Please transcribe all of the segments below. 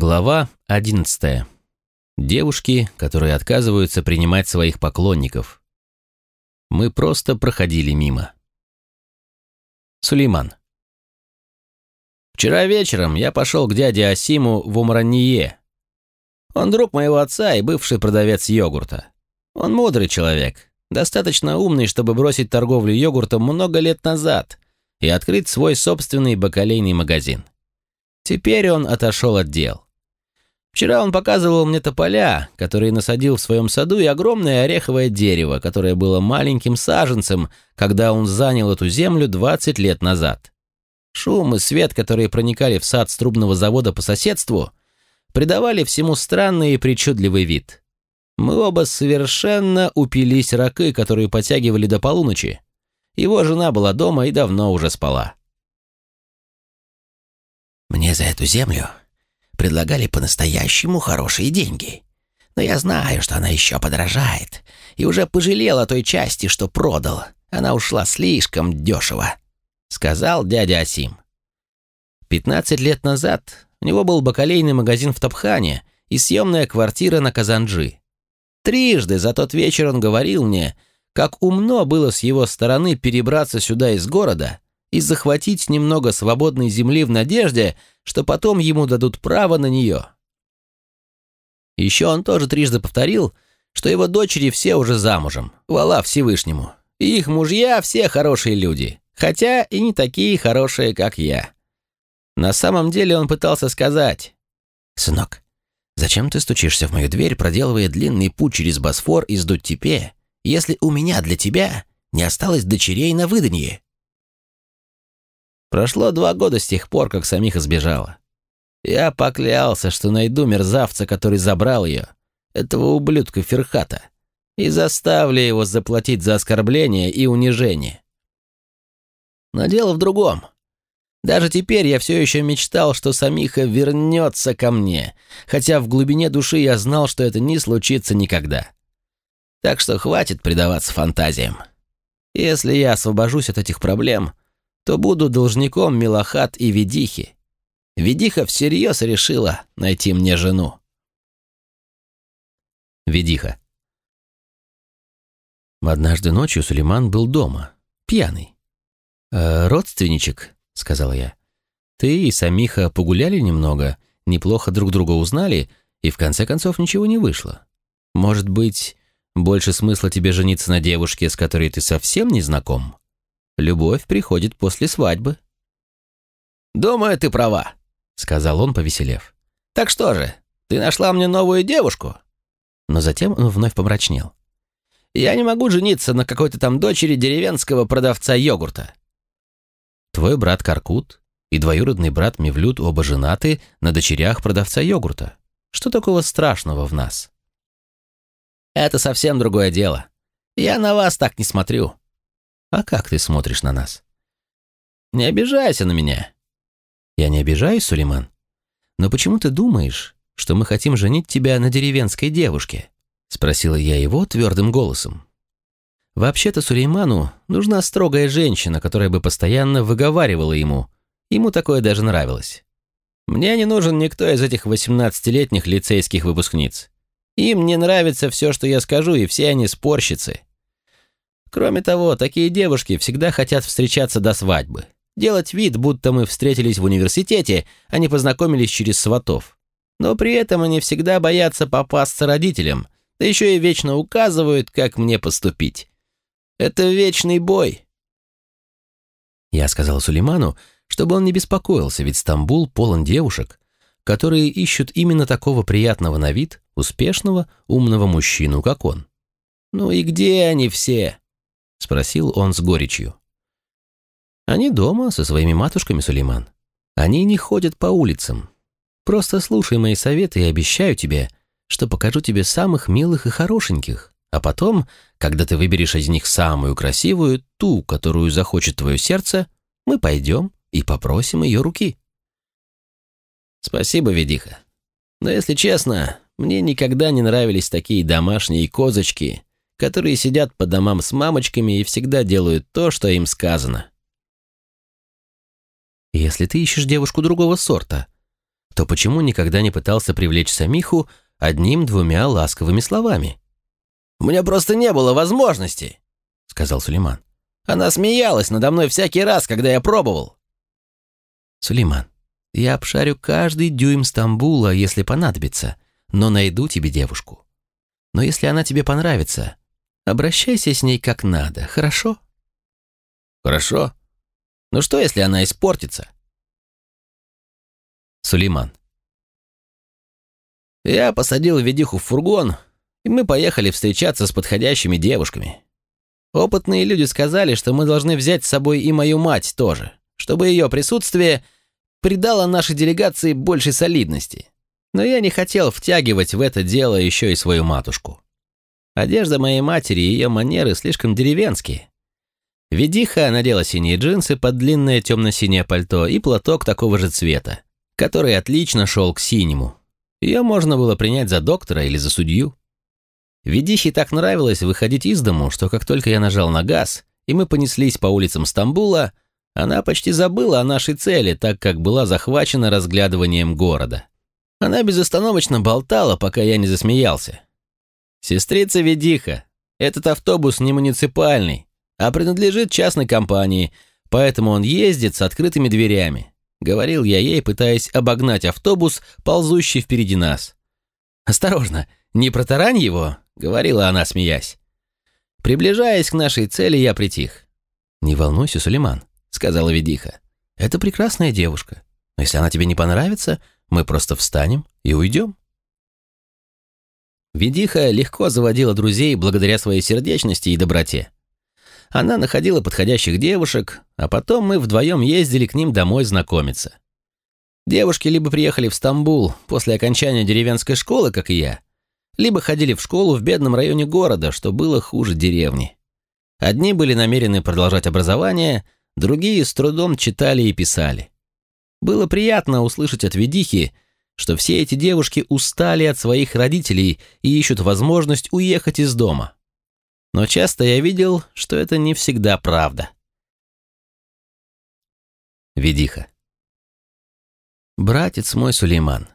Глава 11. Девушки, которые отказываются принимать своих поклонников. Мы просто проходили мимо. Сулейман. Вчера вечером я пошел к дяде Асиму в Умранье. Он друг моего отца и бывший продавец йогурта. Он мудрый человек, достаточно умный, чтобы бросить торговлю йогуртом много лет назад и открыть свой собственный бакалейный магазин. Теперь он отошел от дел. Вчера он показывал мне тополя, которые насадил в своем саду, и огромное ореховое дерево, которое было маленьким саженцем, когда он занял эту землю 20 лет назад. Шум и свет, которые проникали в сад струбного завода по соседству, придавали всему странный и причудливый вид. Мы оба совершенно упились ракы, которые подтягивали до полуночи. Его жена была дома и давно уже спала. Мне за эту землю предлагали по-настоящему хорошие деньги. Но я знаю, что она еще подорожает, и уже пожалел о той части, что продал. Она ушла слишком дешево», — сказал дядя Асим. Пятнадцать лет назад у него был бакалейный магазин в Топхане и съемная квартира на Казанджи. Трижды за тот вечер он говорил мне, как умно было с его стороны перебраться сюда из города и захватить немного свободной земли в надежде, что потом ему дадут право на нее. Еще он тоже трижды повторил, что его дочери все уже замужем, вала Всевышнему, и их мужья все хорошие люди, хотя и не такие хорошие, как я. На самом деле он пытался сказать, «Сынок, зачем ты стучишься в мою дверь, проделывая длинный путь через Босфор из Дуттепе, если у меня для тебя не осталось дочерей на выданье?» Прошло два года с тех пор, как самих сбежала. Я поклялся, что найду мерзавца, который забрал ее, этого ублюдка Ферхата, и заставлю его заплатить за оскорбление и унижение. Но дело в другом. Даже теперь я все еще мечтал, что Самиха вернется ко мне, хотя в глубине души я знал, что это не случится никогда. Так что хватит предаваться фантазиям. Если я освобожусь от этих проблем, то буду должником Милохат и Ведихи. Ведиха всерьез решила найти мне жену. Ведиха. Однажды ночью Сулейман был дома, пьяный. «Э, «Родственничек», — сказала я, — «ты и Самиха погуляли немного, неплохо друг друга узнали, и в конце концов ничего не вышло. Может быть, больше смысла тебе жениться на девушке, с которой ты совсем не знаком?» Любовь приходит после свадьбы». «Думаю, ты права», — сказал он, повеселев. «Так что же, ты нашла мне новую девушку?» Но затем он вновь помрачнел. «Я не могу жениться на какой-то там дочери деревенского продавца йогурта». «Твой брат Каркут и двоюродный брат Мевлюд оба женаты на дочерях продавца йогурта. Что такого страшного в нас?» «Это совсем другое дело. Я на вас так не смотрю. А как ты смотришь на нас? Не обижайся на меня. Я не обижаюсь, Сулейман. Но почему ты думаешь, что мы хотим женить тебя на деревенской девушке? Спросила я его твердым голосом. Вообще-то Сулейману нужна строгая женщина, которая бы постоянно выговаривала ему. Ему такое даже нравилось. Мне не нужен никто из этих 18-летних лицейских выпускниц. Им не нравится все, что я скажу, и все они спорщицы. Кроме того, такие девушки всегда хотят встречаться до свадьбы. Делать вид, будто мы встретились в университете, а не познакомились через сватов. Но при этом они всегда боятся попасться родителям, да еще и вечно указывают, как мне поступить. Это вечный бой. Я сказал Сулейману, чтобы он не беспокоился, ведь Стамбул полон девушек, которые ищут именно такого приятного на вид, успешного, умного мужчину, как он. Ну и где они все? — спросил он с горечью. «Они дома со своими матушками, Сулейман. Они не ходят по улицам. Просто слушай мои советы и обещаю тебе, что покажу тебе самых милых и хорошеньких, а потом, когда ты выберешь из них самую красивую, ту, которую захочет твое сердце, мы пойдем и попросим ее руки». «Спасибо, Ведиха. Но если честно, мне никогда не нравились такие домашние козочки, которые сидят по домам с мамочками и всегда делают то, что им сказано. Если ты ищешь девушку другого сорта, то почему никогда не пытался привлечь Самиху одним-двумя ласковыми словами? «У меня просто не было возможности», — сказал Сулейман. «Она смеялась надо мной всякий раз, когда я пробовал». «Сулейман, я обшарю каждый дюйм Стамбула, если понадобится, но найду тебе девушку. Но если она тебе понравится, обращайся с ней как надо, хорошо?» «Хорошо. Но что, если она испортится?» Сулейман. Я посадил Ведиху в фургон, и мы поехали встречаться с подходящими девушками. Опытные люди сказали, что мы должны взять с собой и мою мать тоже, чтобы ее присутствие придало нашей делегации большей солидности. Но я не хотел втягивать в это дело еще и свою матушку. Одежда моей матери и ее манеры слишком деревенские. Ведиха надела синие джинсы под длинное темно-синее пальто и платок такого же цвета, который отлично шел к синему. Ее можно было принять за доктора или за судью. Ведихе так нравилось выходить из дому, что как только я нажал на газ, и мы понеслись по улицам Стамбула, она почти забыла о нашей цели, так как была захвачена разглядыванием города. Она безостановочно болтала, пока я не засмеялся. «Сестрица Ведиха, этот автобус не муниципальный, а принадлежит частной компании, поэтому он ездит с открытыми дверями. — говорил я ей, пытаясь обогнать автобус, ползущий впереди нас. «Осторожно, не протарань его», — говорила она, смеясь. Приближаясь к нашей цели, я притих. «Не волнуйся, Сулейман», — сказала Ведиха. «Это прекрасная девушка. Но если она тебе не понравится, мы просто встанем и уйдем». Ведиха легко заводила друзей благодаря своей сердечности и доброте. Она находила подходящих девушек, а потом мы вдвоем ездили к ним домой знакомиться. Девушки либо приехали в Стамбул после окончания деревенской школы, как и я, либо ходили в школу в бедном районе города, что было хуже деревни. Одни были намерены продолжать образование, другие с трудом читали и писали. Было приятно услышать от Ведихи, что все эти девушки устали от своих родителей и ищут возможность уехать из дома но часто я видел, что это не всегда правда. Ведиха. Братец мой Сулейман,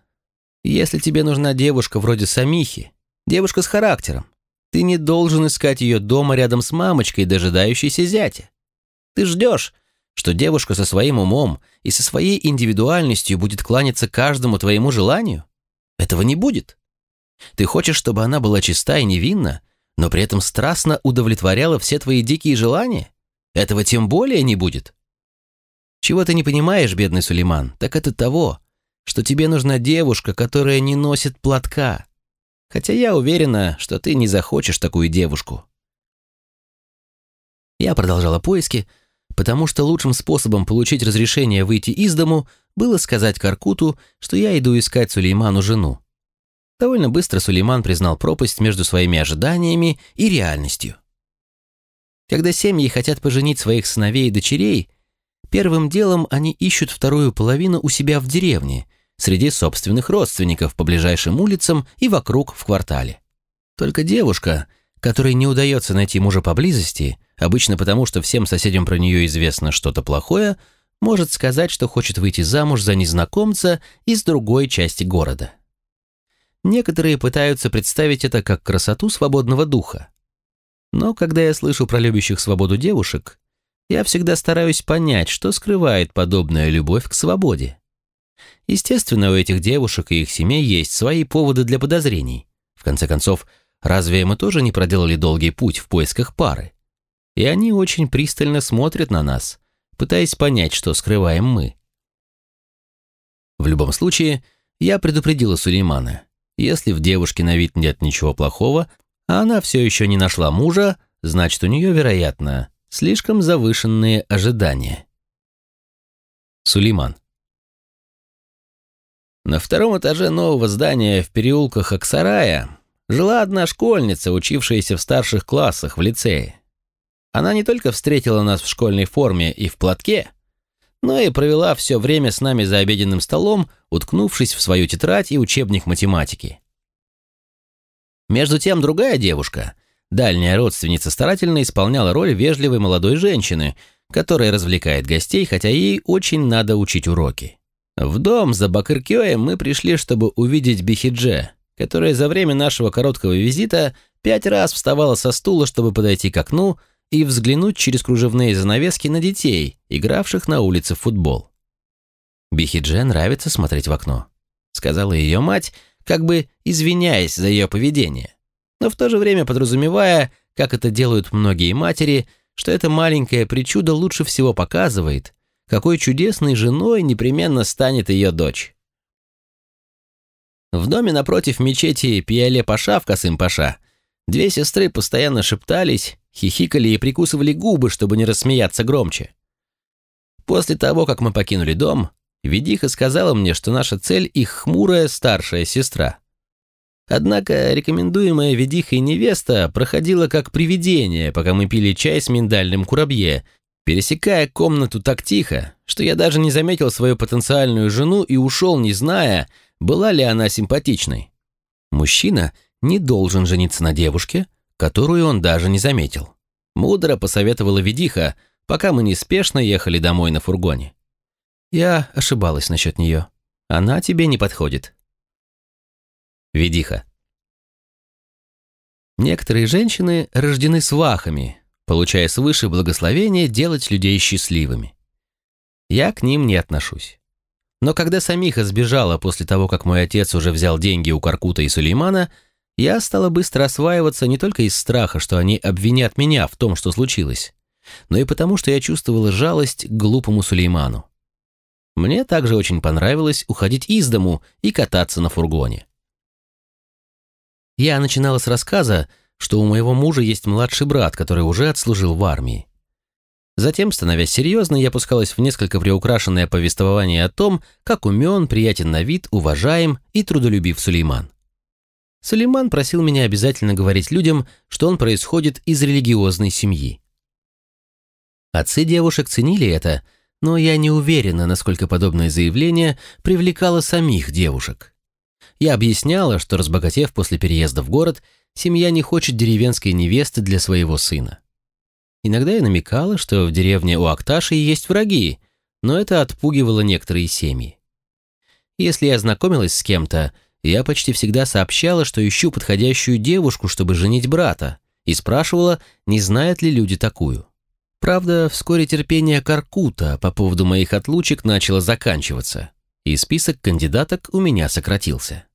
если тебе нужна девушка вроде Самихи, девушка с характером, ты не должен искать ее дома рядом с мамочкой, дожидающейся зятя. Ты ждешь, что девушка со своим умом и со своей индивидуальностью будет кланяться каждому твоему желанию? Этого не будет. Ты хочешь, чтобы она была чиста и невинна, но при этом страстно удовлетворяла все твои дикие желания? Этого тем более не будет. Чего ты не понимаешь, бедный Сулейман, так это того, что тебе нужна девушка, которая не носит платка. Хотя я уверена, что ты не захочешь такую девушку. Я продолжала поиски, потому что лучшим способом получить разрешение выйти из дому было сказать Каркуту, что я иду искать Сулейману жену. Довольно быстро Сулейман признал пропасть между своими ожиданиями и реальностью. Когда семьи хотят поженить своих сыновей и дочерей, первым делом они ищут вторую половину у себя в деревне, среди собственных родственников по ближайшим улицам и вокруг в квартале. Только девушка, которой не удается найти мужа поблизости, обычно потому, что всем соседям про нее известно что-то плохое, может сказать, что хочет выйти замуж за незнакомца из другой части города. Некоторые пытаются представить это как красоту свободного духа. Но когда я слышу про любящих свободу девушек, я всегда стараюсь понять, что скрывает подобная любовь к свободе. Естественно, у этих девушек и их семей есть свои поводы для подозрений. В конце концов, разве мы тоже не проделали долгий путь в поисках пары? И они очень пристально смотрят на нас, пытаясь понять, что скрываем мы. В любом случае, я предупредила Сулеймана. Если в девушке на вид нет ничего плохого, а она все еще не нашла мужа, значит, у нее, вероятно, слишком завышенные ожидания. Сулейман. На втором этаже нового здания в переулках Аксарая жила одна школьница, учившаяся в старших классах в лицее. Она не только встретила нас в школьной форме и в платке, но и провела все время с нами за обеденным столом, уткнувшись в свою тетрадь и учебник математики. Между тем другая девушка, дальняя родственница, старательно исполняла роль вежливой молодой женщины, которая развлекает гостей, хотя ей очень надо учить уроки. В дом за Бакыркёем мы пришли, чтобы увидеть Бихидже, которая за время нашего короткого визита пять раз вставала со стула, чтобы подойти к окну и взглянуть через кружевные занавески на детей, игравших на улице в футбол. «Бихидже нравится смотреть в окно», — сказала ее мать, как бы извиняясь за ее поведение, но в то же время подразумевая, как это делают многие матери, что эта маленькая причуда лучше всего показывает, какой чудесной женой непременно станет ее дочь. В доме напротив мечети Пиале-Паша в Касым-Паша две сестры постоянно шептались, хихикали и прикусывали губы, чтобы не рассмеяться громче. После того, как мы покинули дом, Ведиха сказала мне, что наша цель — их хмурая старшая сестра. Однако рекомендуемая Ведихой невеста проходила как привидение, пока мы пили чай с миндальным курабье, пересекая комнату так тихо, что я даже не заметил свою потенциальную жену и ушел, не зная, была ли она симпатичной. Мужчина не должен жениться на девушке, которую он даже не заметил. Мудро посоветовала Ведиха, пока мы неспешно ехали домой на фургоне. Я ошибалась насчет нее. Она тебе не подходит. Ведиха. Некоторые женщины рождены свахами, получая свыше благословение делать людей счастливыми. Я к ним не отношусь. Но когда Самиха сбежала после того, как мой отец уже взял деньги у Каркута и Сулеймана, я стала быстро осваиваться не только из страха, что они обвинят меня в том, что случилось, но и потому, что я чувствовала жалость к глупому Сулейману. Мне также очень понравилось уходить из дому и кататься на фургоне. Я начинала с рассказа, что у моего мужа есть младший брат, который уже отслужил в армии. Затем, становясь серьезной, я пускалась в несколько приукрашенное повествование о том, как умен, приятен на вид, уважаем и трудолюбив Сулейман. Сулейман просил меня обязательно говорить людям, что он происходит из религиозной семьи. Отцы девушек ценили это, но я не уверена, насколько подобное заявление привлекало самих девушек. Я объясняла, что, разбогатев после переезда в город, семья не хочет деревенской невесты для своего сына. Иногда я намекала, что в деревне у Акташи есть враги, но это отпугивало некоторые семьи. Если я знакомилась с кем-то, я почти всегда сообщала, что ищу подходящую девушку, чтобы женить брата, и спрашивала, не знают ли люди такую. Правда, вскоре терпение Каркута по поводу моих отлучек начало заканчиваться, и список кандидаток у меня сократился.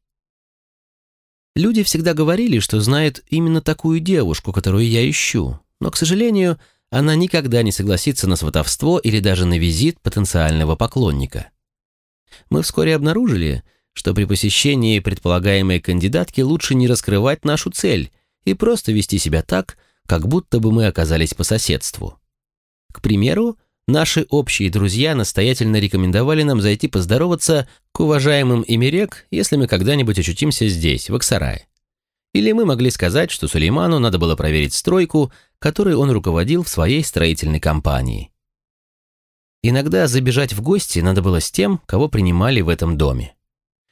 Люди всегда говорили, что знают именно такую девушку, которую я ищу, но, к сожалению, она никогда не согласится на сватовство или даже на визит потенциального поклонника. Мы вскоре обнаружили, что при посещении предполагаемой кандидатки лучше не раскрывать нашу цель и просто вести себя так, как будто бы мы оказались по соседству. К примеру, наши общие друзья настоятельно рекомендовали нам зайти поздороваться к уважаемым Имерек, если мы когда-нибудь очутимся здесь, в Аксарае. Или мы могли сказать, что Сулейману надо было проверить стройку, которой он руководил в своей строительной компании. Иногда забежать в гости надо было с тем, кого принимали в этом доме.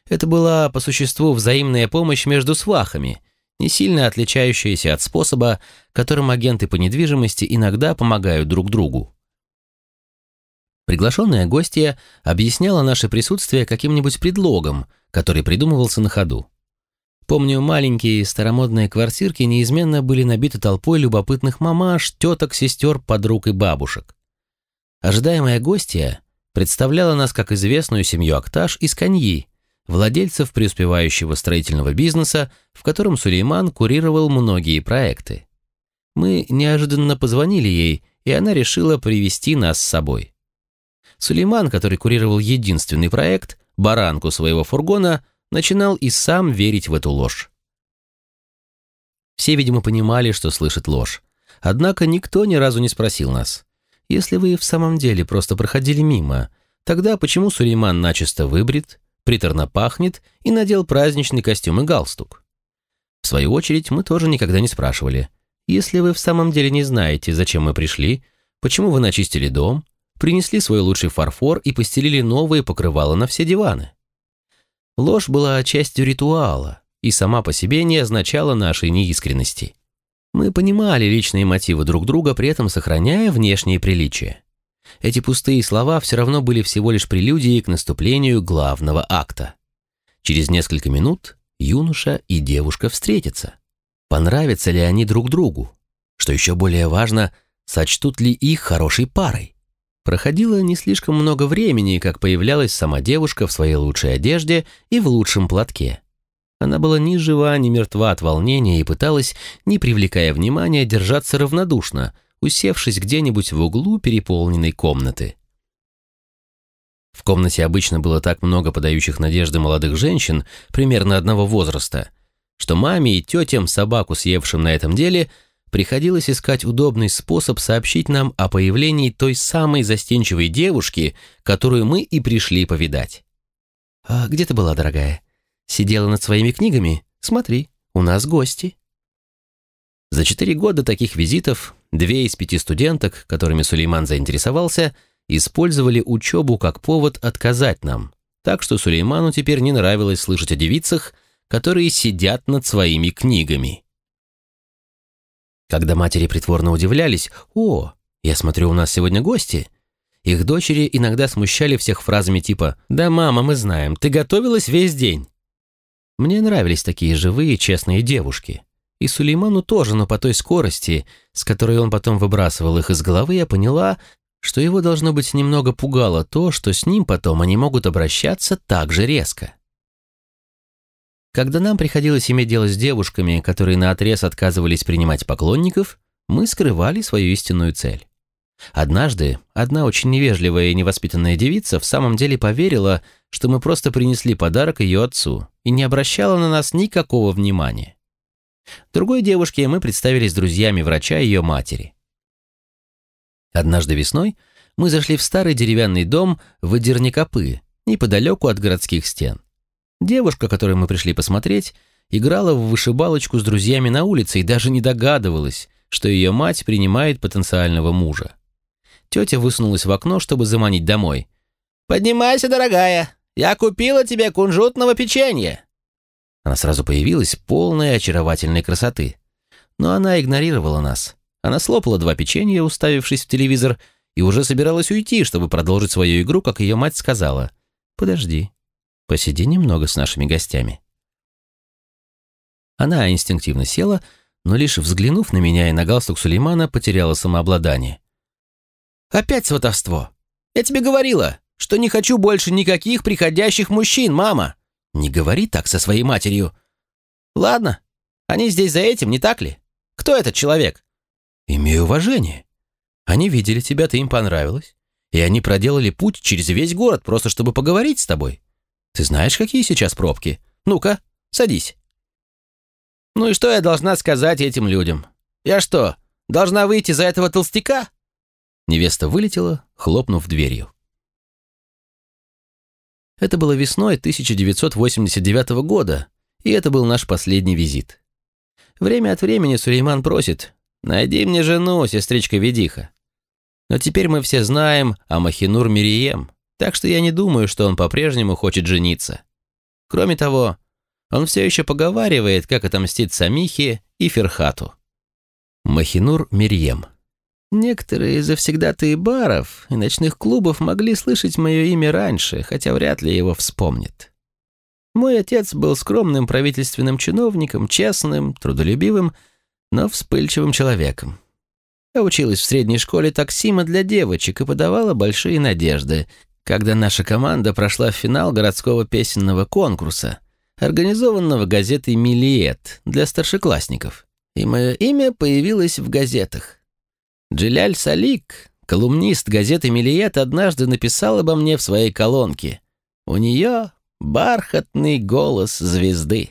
Это была по существу взаимная помощь между свахами, не сильно отличающаяся от способа, которым агенты по недвижимости иногда помогают друг другу. Приглашенная гостья объясняла наше присутствие каким-нибудь предлогом, который придумывался на ходу. Помню, маленькие старомодные квартирки неизменно были набиты толпой любопытных мамаш, теток, сестер, подруг и бабушек. Ожидаемая гостья представляла нас как известную семью Акташ из Каньи, владельцев преуспевающего строительного бизнеса, в котором Сулейман курировал многие проекты. Мы неожиданно позвонили ей, и она решила привести нас с собой. Сулейман, который курировал единственный проект, баранку своего фургона, начинал и сам верить в эту ложь. Все, видимо, понимали, что слышит ложь. Однако никто ни разу не спросил нас. Если вы в самом деле просто проходили мимо, тогда почему Сулейман начисто выбрит, приторно пахнет и надел праздничный костюм и галстук. В свою очередь, мы тоже никогда не спрашивали, если вы в самом деле не знаете, зачем мы пришли, почему вы начистили дом, принесли свой лучший фарфор и постелили новые покрывала на все диваны. Ложь была частью ритуала и сама по себе не означала нашей неискренности. Мы понимали личные мотивы друг друга, при этом сохраняя внешние приличия. Эти пустые слова все равно были всего лишь прелюдией к наступлению главного акта. Через несколько минут юноша и девушка встретятся. Понравятся ли они друг другу? Что еще более важно, сочтут ли их хорошей парой? Проходило не слишком много времени, как появлялась сама девушка в своей лучшей одежде и в лучшем платке. Она была ни жива, ни мертва от волнения и пыталась, не привлекая внимания, держаться равнодушно, усевшись где-нибудь в углу переполненной комнаты. В комнате обычно было так много подающих надежды молодых женщин, примерно одного возраста, что маме и тетям, собаку съевшим на этом деле – приходилось искать удобный способ сообщить нам о появлении той самой застенчивой девушки, которую мы и пришли повидать. «А где ты была, дорогая? Сидела над своими книгами? Смотри, у нас гости». За четыре года таких визитов две из пяти студенток, которыми Сулейман заинтересовался, использовали учебу как повод отказать нам, так что Сулейману теперь не нравилось слышать о девицах, которые сидят над своими книгами. Когда матери притворно удивлялись «О, я смотрю, у нас сегодня гости», их дочери иногда смущали всех фразами типа «Да, мама, мы знаем, ты готовилась весь день». Мне нравились такие живые, честные девушки. И Сулейману тоже, но по той скорости, с которой он потом выбрасывал их из головы, я поняла, что его, должно быть, немного пугало то, что с ним потом они могут обращаться так же резко. Когда нам приходилось иметь дело с девушками, которые наотрез отказывались принимать поклонников, мы скрывали свою истинную цель. Однажды одна очень невежливая и невоспитанная девица в самом деле поверила, что мы просто принесли подарок ее отцу и не обращала на нас никакого внимания. Другой девушке мы представились друзьями врача ее матери. Однажды весной мы зашли в старый деревянный дом в Идерникопы, неподалеку от городских стен. Девушка, которую мы пришли посмотреть, играла в вышибалочку с друзьями на улице и даже не догадывалась, что ее мать принимает потенциального мужа. Тетя высунулась в окно, чтобы заманить домой. «Поднимайся, дорогая! Я купила тебе кунжутного печенья!» Она сразу появилась, полная очаровательной красоты. Но она игнорировала нас. Она слопала два печенья, уставившись в телевизор, и уже собиралась уйти, чтобы продолжить свою игру, как ее мать сказала. «Подожди, Посиди немного с нашими гостями». Она инстинктивно села, но лишь взглянув на меня и на галстук Сулеймана, потеряла самообладание. «Опять сватовство! Я тебе говорила, что не хочу больше никаких приходящих мужчин, мама! Не говори так со своей матерью!» «Ладно, они здесь за этим, не так ли? Кто этот человек?» «Имею уважение. Они видели тебя, ты им понравилась, и они проделали путь через весь город, просто чтобы поговорить с тобой. Ты знаешь, какие сейчас пробки? Ну-ка, садись. Ну и что я должна сказать этим людям? Я что, должна выйти за этого толстяка? Невеста вылетела, хлопнув дверью. Это было весной 1989 года, и это был наш последний визит. Время от времени Сулейман просит «Найди мне жену, сестричка Ведиха». Но теперь мы все знаем о Махинур Мирием, так что я не думаю, что он по-прежнему хочет жениться. Кроме того, он все еще поговаривает, как отомстить Самихе и Ферхату. Махинур Мирьем. Некоторые завсегдатые баров и ночных клубов могли слышать мое имя раньше, хотя вряд ли его вспомнят. Мой отец был скромным правительственным чиновником, честным, трудолюбивым, но вспыльчивым человеком. Я училась в средней школе таксима для девочек и подавала большие надежды, когда наша команда прошла в финал городского песенного конкурса, организованного газетой «Милиет» для старшеклассников. И мое имя появилось в газетах. Джиляль Салик, колумнист газеты «Милиет», однажды написал обо мне в своей колонке. У нее бархатный голос звезды.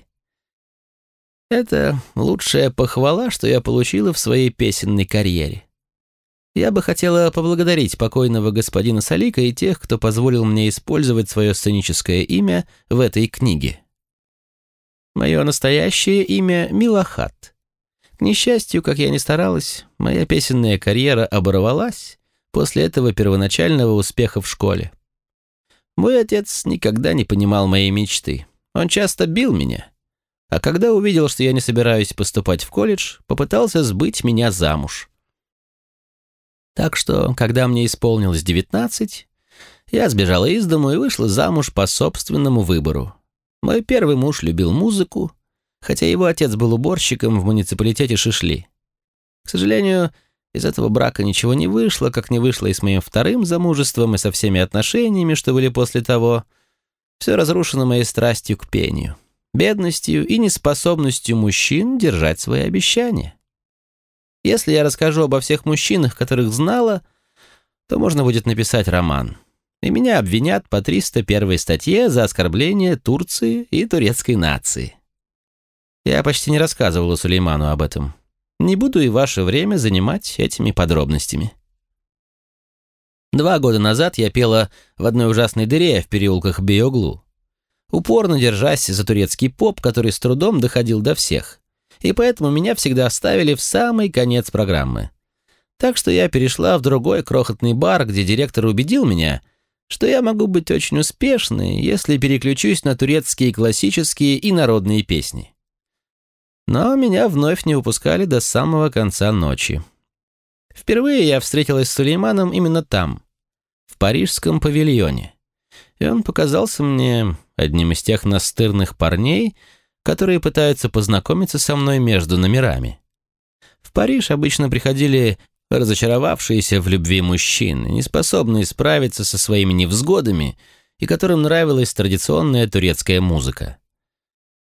Это лучшая похвала, что я получила в своей песенной карьере. Я бы хотела поблагодарить покойного господина Салика и тех, кто позволил мне использовать свое сценическое имя в этой книге. Мое настоящее имя Милахат. К несчастью, как я ни старалась, моя песенная карьера оборвалась после этого первоначального успеха в школе. Мой отец никогда не понимал моей мечты. Он часто бил меня. А когда увидел, что я не собираюсь поступать в колледж, попытался сбыть меня замуж. Так что, когда мне исполнилось девятнадцать, я сбежала из дому и вышла замуж по собственному выбору. Мой первый муж любил музыку, хотя его отец был уборщиком в муниципалитете Шишли. К сожалению, из этого брака ничего не вышло, как не вышло и с моим вторым замужеством, и со всеми отношениями, что были после того. Все разрушено моей страстью к пению, бедностью и неспособностью мужчин держать свои обещания. Если я расскажу обо всех мужчинах, которых знала, то можно будет написать роман. И меня обвинят по 301 статье за оскорбление Турции и турецкой нации. Я почти не рассказывала Сулейману об этом. Не буду и ваше время занимать этими подробностями. Два года назад я пела в одной ужасной дыре в переулках Биоглу, упорно держась за турецкий поп, который с трудом доходил до всех, и поэтому меня всегда оставили в самый конец программы. Так что я перешла в другой крохотный бар, где директор убедил меня, что я могу быть очень успешной, если переключусь на турецкие классические и народные песни. Но меня вновь не выпускали до самого конца ночи. Впервые я встретилась с Сулейманом именно там, в парижском павильоне. И он показался мне одним из тех настырных парней, которые пытаются познакомиться со мной между номерами. В Париж обычно приходили разочаровавшиеся в любви мужчины, неспособные справиться со своими невзгодами и которым нравилась традиционная турецкая музыка.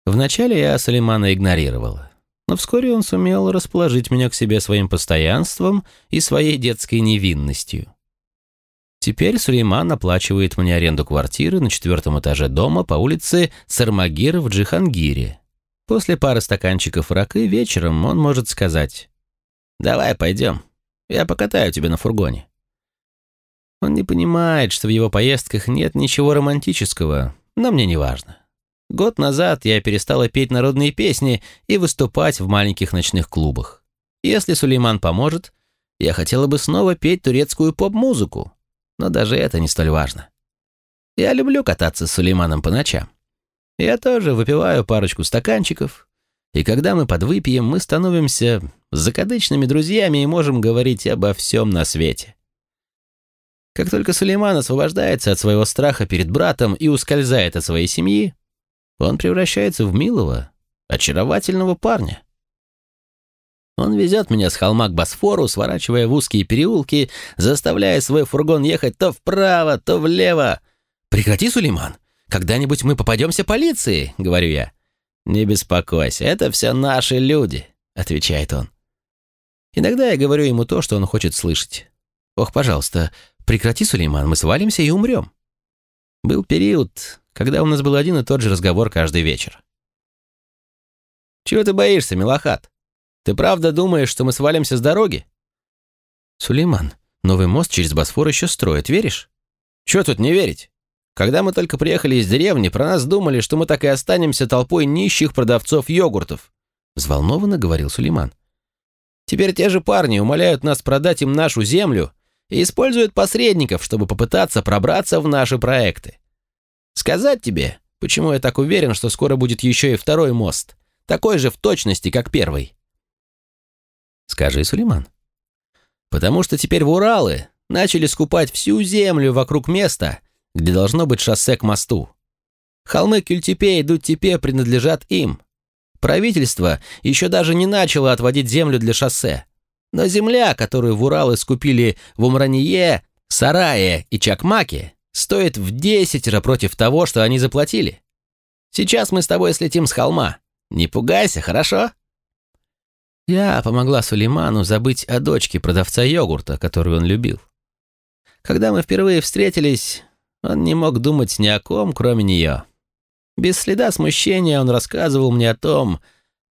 Вначале я Салимана игнорировала, но вскоре он сумел расположить меня к себе своим постоянством и своей детской невинностью. Теперь Сулейман оплачивает мне аренду квартиры на четвертом этаже дома по улице Сармагир в Джихангире. После пары стаканчиков ракы вечером он может сказать «Давай пойдем, я покатаю тебя на фургоне». Он не понимает, что в его поездках нет ничего романтического, но мне не важно. Год назад я перестала петь народные песни и выступать в маленьких ночных клубах. Если Сулейман поможет, я хотела бы снова петь турецкую поп-музыку, но даже это не столь важно. Я люблю кататься с Сулейманом по ночам. Я тоже выпиваю парочку стаканчиков, и когда мы подвыпьем, мы становимся закадычными друзьями и можем говорить обо всем на свете. Как только Сулейман освобождается от своего страха перед братом и ускользает от своей семьи, он превращается в милого, очаровательного парня. Он везет меня с холма к Босфору, сворачивая в узкие переулки, заставляя свой фургон ехать то вправо, то влево. «Прекрати, Сулейман! Когда-нибудь мы попадемся полиции!» — говорю я. «Не беспокойся, это все наши люди», — отвечает он. Иногда я говорю ему то, что он хочет слышать. «Ох, пожалуйста, прекрати, Сулейман, мы свалимся и умрем». Был период, когда у нас был один и тот же разговор каждый вечер. «Чего ты боишься, милохат? Ты правда думаешь, что мы свалимся с дороги?» «Сулейман, новый мост через Босфор еще строят, веришь?» «Чего тут не верить? Когда мы только приехали из деревни, про нас думали, что мы так и останемся толпой нищих продавцов йогуртов», взволнованно говорил Сулейман. «Теперь те же парни умоляют нас продать им нашу землю и используют посредников, чтобы попытаться пробраться в наши проекты. Сказать тебе, почему я так уверен, что скоро будет еще и второй мост, такой же в точности, как первый? Скажи, Сулейман. Потому что теперь в Уралы начали скупать всю землю вокруг места, где должно быть шоссе к мосту. Холмы Кюльтепе и Дуттепе принадлежат им. Правительство еще даже не начало отводить землю для шоссе. Но земля, которую в Уралы скупили в Умранье, Сарае и Чакмаке, стоит в десятеро против того, что они заплатили. Сейчас мы с тобой слетим с холма. Не пугайся, хорошо?» Я помогла Сулейману забыть о дочке продавца йогурта, которую он любил. Когда мы впервые встретились, он не мог думать ни о ком, кроме нее. Без следа смущения он рассказывал мне о том,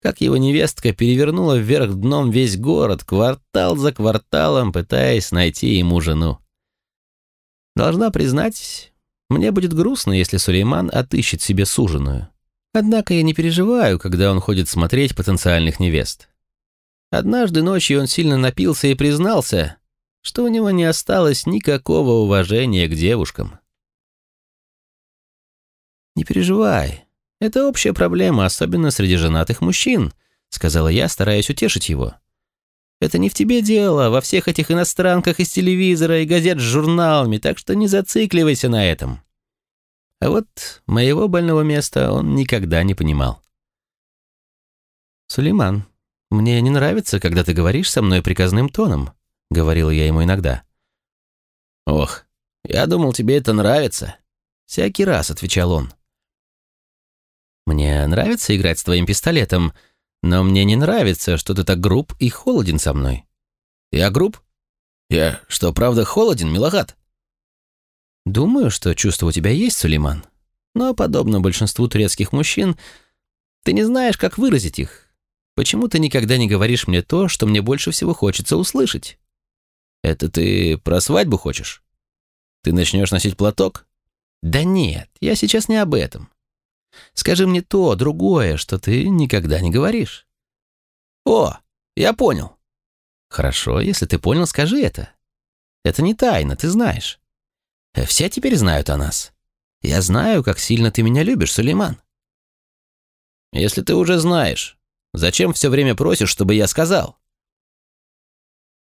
как его невестка перевернула вверх дном весь город, квартал за кварталом, пытаясь найти ему жену. Должна признать, мне будет грустно, если Сулейман отыщет себе суженую. Однако я не переживаю, когда он ходит смотреть потенциальных невест. Однажды ночью он сильно напился и признался, что у него не осталось никакого уважения к девушкам. «Не переживай, это общая проблема, особенно среди женатых мужчин», сказала я, стараясь утешить его. Это не в тебе дело, во всех этих иностранках из телевизора и газет с журналами, так что не зацикливайся на этом. А вот моего больного места он никогда не понимал. «Сулейман, мне не нравится, когда ты говоришь со мной приказным тоном», — говорила я ему иногда. «Ох, я думал, тебе это нравится», — всякий раз отвечал он. «Мне нравится играть с твоим пистолетом, но мне не нравится, что ты так груб и холоден со мной». «Я груб? Я что, правда холоден, милохат?» «Думаю, что чувства у тебя есть, Сулейман. Но, подобно большинству турецких мужчин, ты не знаешь, как выразить их. Почему ты никогда не говоришь мне то, что мне больше всего хочется услышать?» «Это ты про свадьбу хочешь? Ты начнешь носить платок?» «Да нет, я сейчас не об этом. Скажи мне то, другое, что ты никогда не говоришь». «О, я понял». «Хорошо, если ты понял, скажи это. Это не тайна, ты знаешь. Все теперь знают о нас. Я знаю, как сильно ты меня любишь, Сулейман». «Если ты уже знаешь, зачем все время просишь, чтобы я сказал?»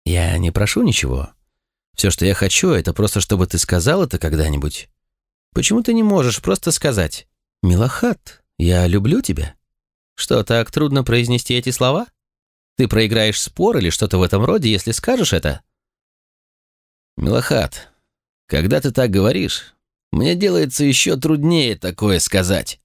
«Я не прошу ничего. Все, что я хочу, это просто, чтобы ты сказал это когда-нибудь. Почему ты не можешь просто сказать «Милохат, я люблю тебя»? Что, так трудно произнести эти слова? Ты проиграешь спор или что-то в этом роде, если скажешь это?» «Милохат, когда ты так говоришь, мне делается еще труднее такое сказать».